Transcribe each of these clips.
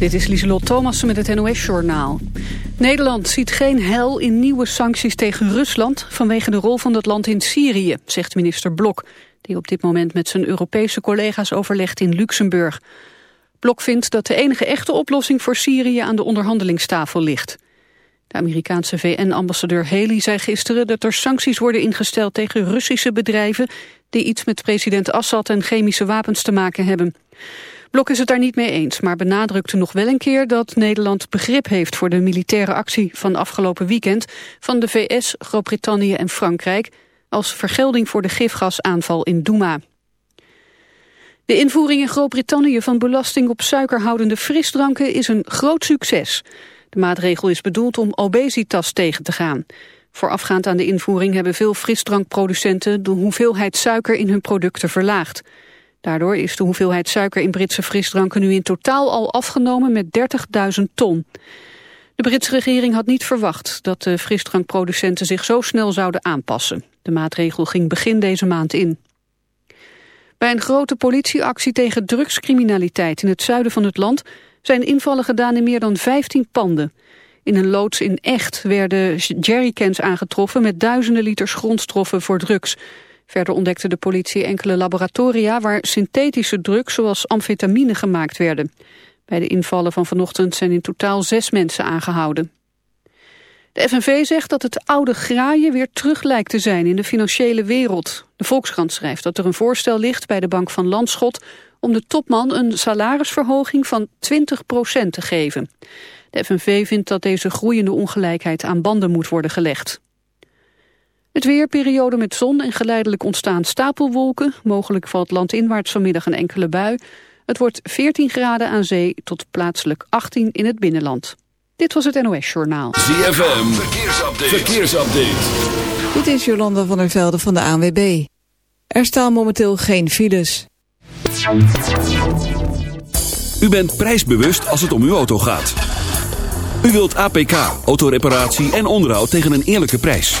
Dit is Lieselot Thomassen met het NOS-journaal. Nederland ziet geen hel in nieuwe sancties tegen Rusland... vanwege de rol van dat land in Syrië, zegt minister Blok... die op dit moment met zijn Europese collega's overlegt in Luxemburg. Blok vindt dat de enige echte oplossing voor Syrië aan de onderhandelingstafel ligt. De Amerikaanse VN-ambassadeur Haley zei gisteren dat er sancties worden ingesteld tegen Russische bedrijven die iets met president Assad en chemische wapens te maken hebben. Blok is het daar niet mee eens, maar benadrukte nog wel een keer dat Nederland begrip heeft voor de militaire actie van afgelopen weekend van de VS, Groot-Brittannië en Frankrijk als vergelding voor de gifgasaanval in Douma. De invoering in Groot-Brittannië van belasting op suikerhoudende frisdranken is een groot succes. De maatregel is bedoeld om obesitas tegen te gaan. Voorafgaand aan de invoering hebben veel frisdrankproducenten de hoeveelheid suiker in hun producten verlaagd. Daardoor is de hoeveelheid suiker in Britse frisdranken nu in totaal al afgenomen met 30.000 ton. De Britse regering had niet verwacht dat de frisdrankproducenten zich zo snel zouden aanpassen. De maatregel ging begin deze maand in. Bij een grote politieactie tegen drugscriminaliteit in het zuiden van het land zijn invallen gedaan in meer dan 15 panden. In een loods in Echt werden jerrycans aangetroffen met duizenden liters grondstoffen voor drugs. Verder ontdekte de politie enkele laboratoria waar synthetische drugs zoals amfetamine gemaakt werden. Bij de invallen van vanochtend zijn in totaal zes mensen aangehouden. De FNV zegt dat het oude graaien weer terug lijkt te zijn in de financiële wereld. De Volkskrant schrijft dat er een voorstel ligt bij de Bank van Landschot om de topman een salarisverhoging van 20% te geven. De FNV vindt dat deze groeiende ongelijkheid aan banden moet worden gelegd. Het weerperiode met zon en geleidelijk ontstaan stapelwolken. Mogelijk valt landinwaarts vanmiddag een enkele bui. Het wordt 14 graden aan zee tot plaatselijk 18 in het binnenland. Dit was het NOS Journaal. ZFM, verkeersupdate. verkeersupdate. Dit is Jolanda van der Velde van de ANWB. Er staan momenteel geen files. U bent prijsbewust als het om uw auto gaat. U wilt APK, autoreparatie en onderhoud tegen een eerlijke prijs.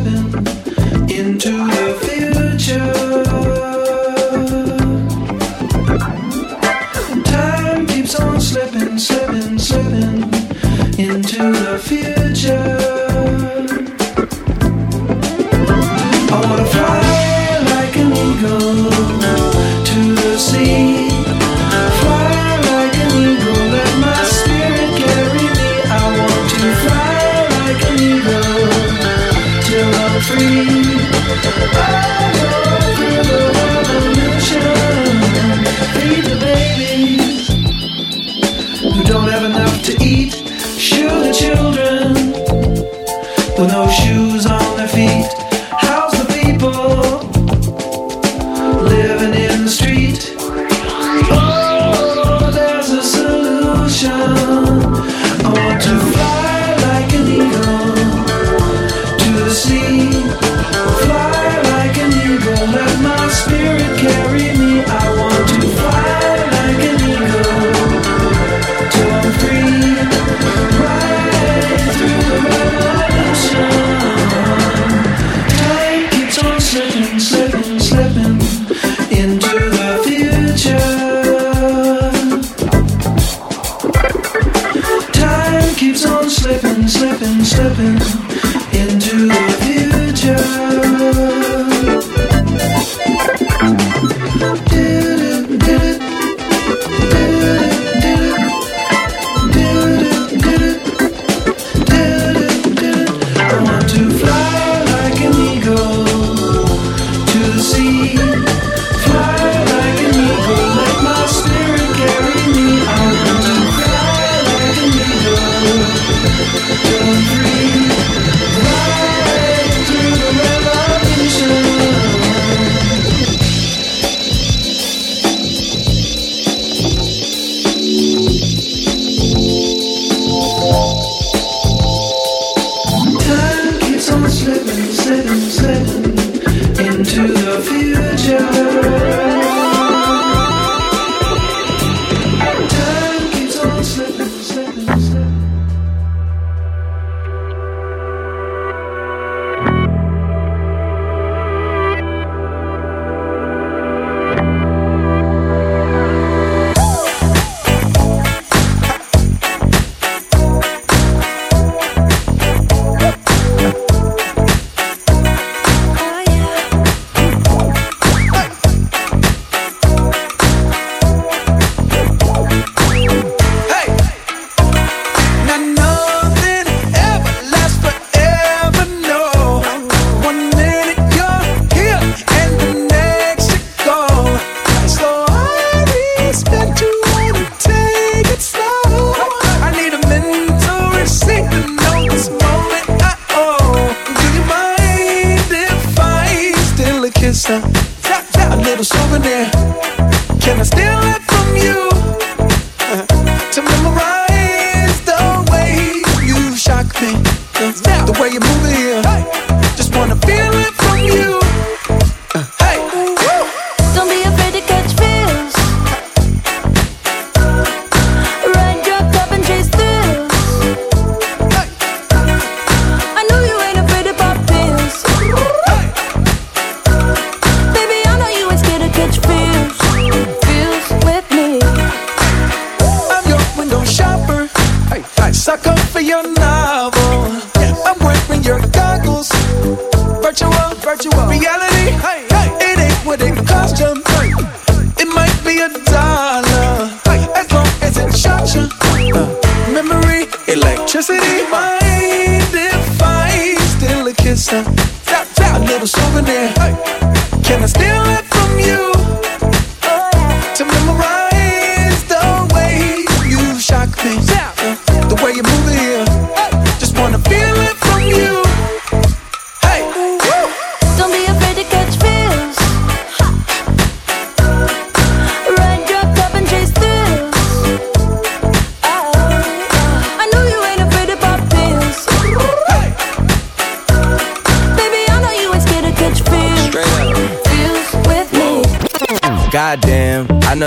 Virtual, virtual reality. Hey, hey, it ain't what it cost you.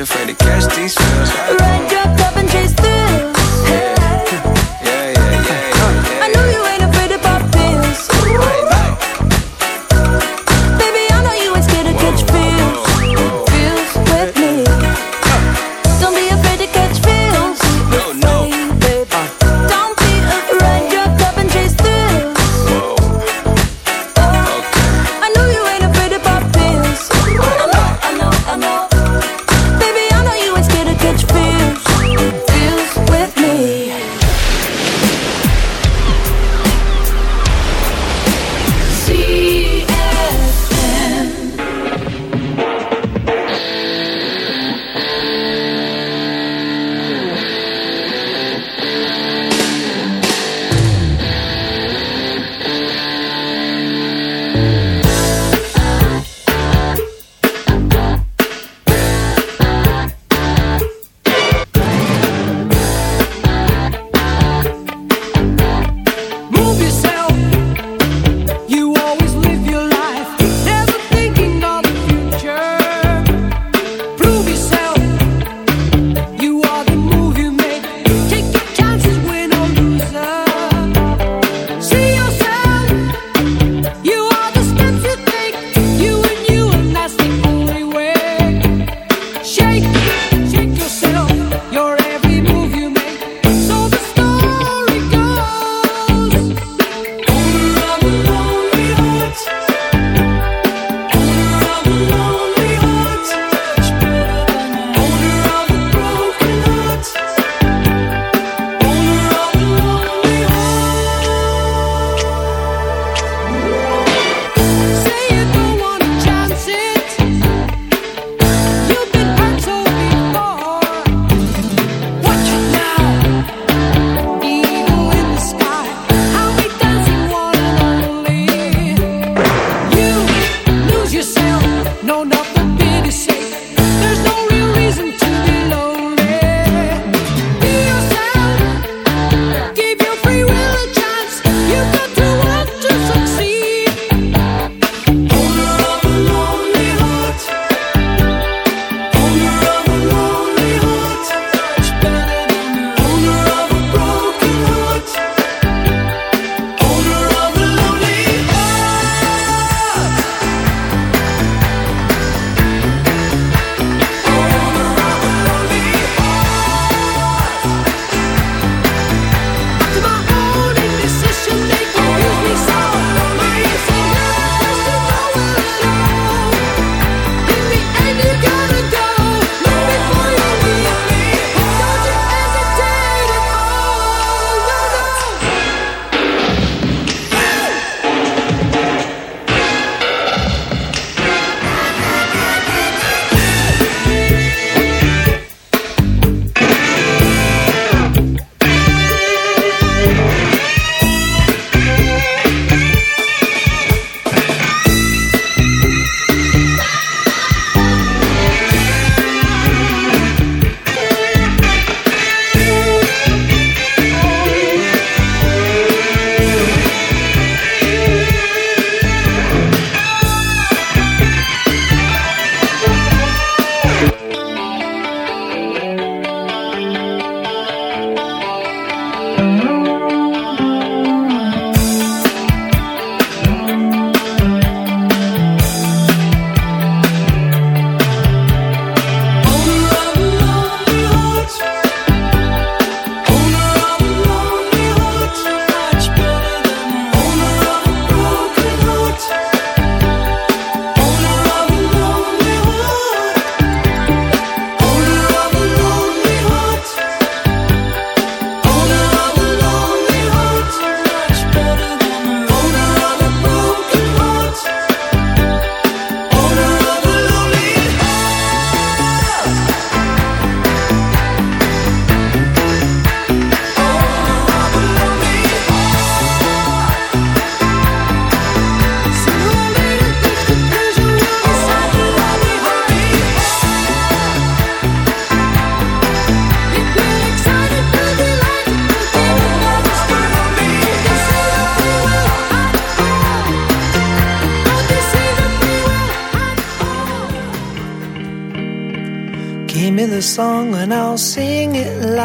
Afraid to catch these feels. Ride your cup and chase thrills.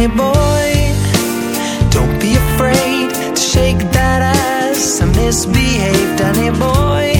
honey boy. Don't be afraid to shake that ass. I misbehaved, honey boy.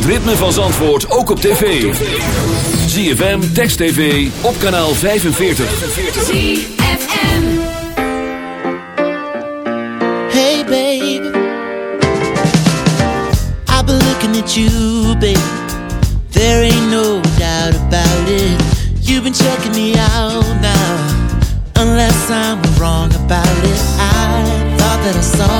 het ritme van Zandvoort ook op tv. ZFM, Text TV, op kanaal 45. ZFM Hey baby I've been looking at you baby There ain't no doubt about it. You've been checking me out now. Unless I'm wrong about it. I thought that I saw